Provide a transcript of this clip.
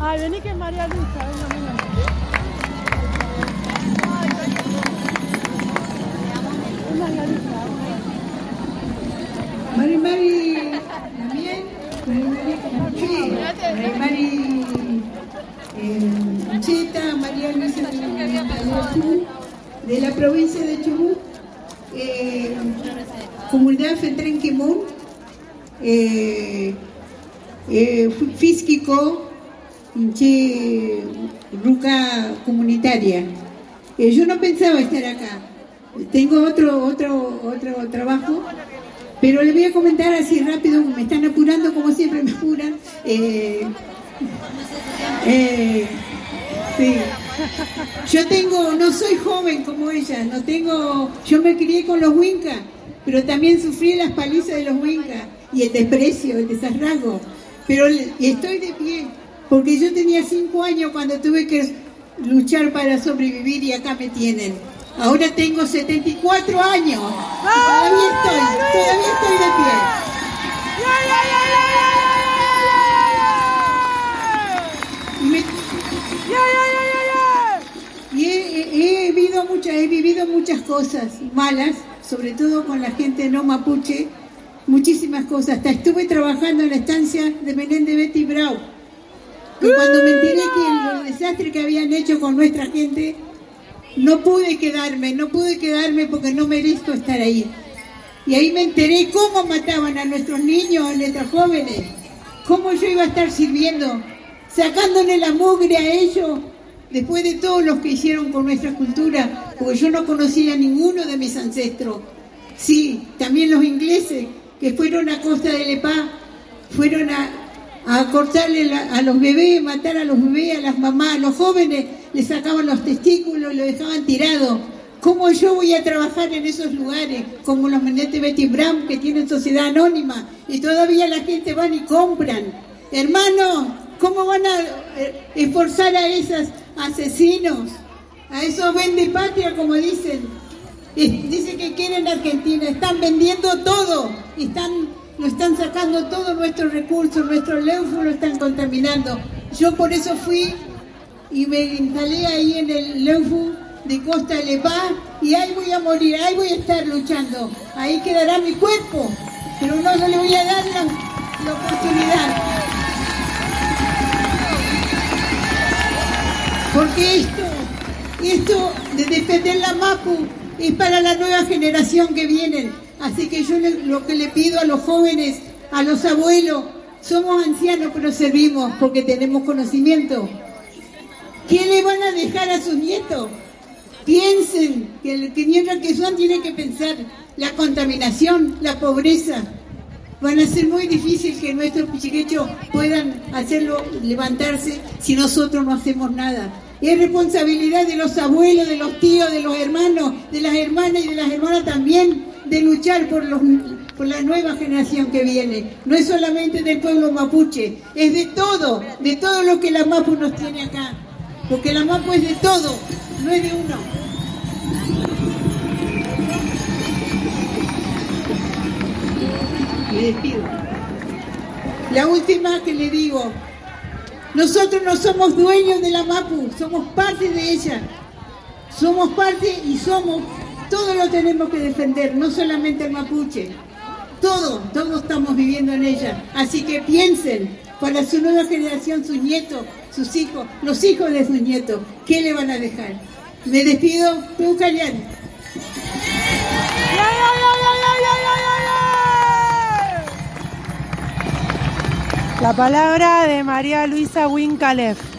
Ay, vení que María Luisa, venga, venga. María Luisa. Mari Mari también, Mari Mari Mari eh, María Luisa de la, provincia de Chubut, eh, comunidad Fentren Quemón, eh, eh, físico, hinché ruca comunitaria. Eh, yo no pensaba estar acá. Tengo otro, otro, otro trabajo, pero le voy a comentar así rápido, me están apurando como siempre me apuran. Eh, eh. Yo tengo, no soy joven como ella, no tengo, yo me crié con los Winca, pero también sufrí las palizas de los Winca y el desprecio, el desarraigo. Pero estoy de pie, porque yo tenía cinco años cuando tuve que luchar para sobrevivir y acá me tienen. Ahora tengo 74 años. Todavía estoy, todavía estoy de pie. Y he, vivido muchas, he vivido muchas cosas malas, sobre todo con la gente no mapuche, muchísimas cosas. Hasta estuve trabajando en la estancia de Menéndez Betty Brau. Cuando me enteré que el desastre que habían hecho con nuestra gente, no pude quedarme, no pude quedarme porque no merezco estar ahí. Y ahí me enteré cómo mataban a nuestros niños, a nuestros jóvenes, cómo yo iba a estar sirviendo, sacándole la mugre a ellos, después de todos los que hicieron con nuestra cultura, porque yo no conocía a ninguno de mis ancestros. Sí, también los ingleses que fueron a Costa de Lepá, fueron a, a cortarle a los bebés, matar a los bebés, a las mamás, a los jóvenes, les sacaban los testículos y lo dejaban tirado. ¿Cómo yo voy a trabajar en esos lugares? Como los Menete Betty Brown que tienen sociedad anónima y todavía la gente van y compran. Hermanos, ¿cómo van a eh, esforzar a esos asesinos? A esos vende patria, como dicen. Dice que quieren Argentina, están vendiendo todo, están, lo están sacando todos nuestros recursos, nuestros leufos lo están contaminando. Yo por eso fui y me instalé ahí en el Leufu de Costa de Lepá y ahí voy a morir, ahí voy a estar luchando, ahí quedará mi cuerpo, pero no, no le voy a dar la, oportunidad. Porque esto, esto de defender la MAPU es para la nueva generación que vienen. Así que yo lo que le pido a los jóvenes, a los abuelos, somos ancianos pero servimos porque tenemos conocimiento. ¿Qué le van a dejar a sus nietos? Piensen que el que que son tiene que pensar la contaminación, la pobreza. Van a ser muy difícil que nuestros pichiquechos puedan hacerlo levantarse si nosotros no hacemos nada. Es responsabilidad de los abuelos, de los tíos, de los hermanos, de las hermanas y de las hermanas también de luchar por, los, por la nueva generación que viene. No es solamente del pueblo mapuche, es de todo, de todo lo que la Mapu nos tiene acá. Porque la Mapu es de todo, no es de uno. La última que le digo, nosotros no somos dueños de la MAPU, somos parte de ella. Somos parte y somos, todo lo tenemos que defender, no solamente el mapuche. Todo, todos estamos viviendo en ella. Así que piensen para su nueva generación, sus nietos, sus hijos, los hijos de sus nietos, ¿qué le van a dejar? Me despido, tú La palabra de María Luisa Wincalef.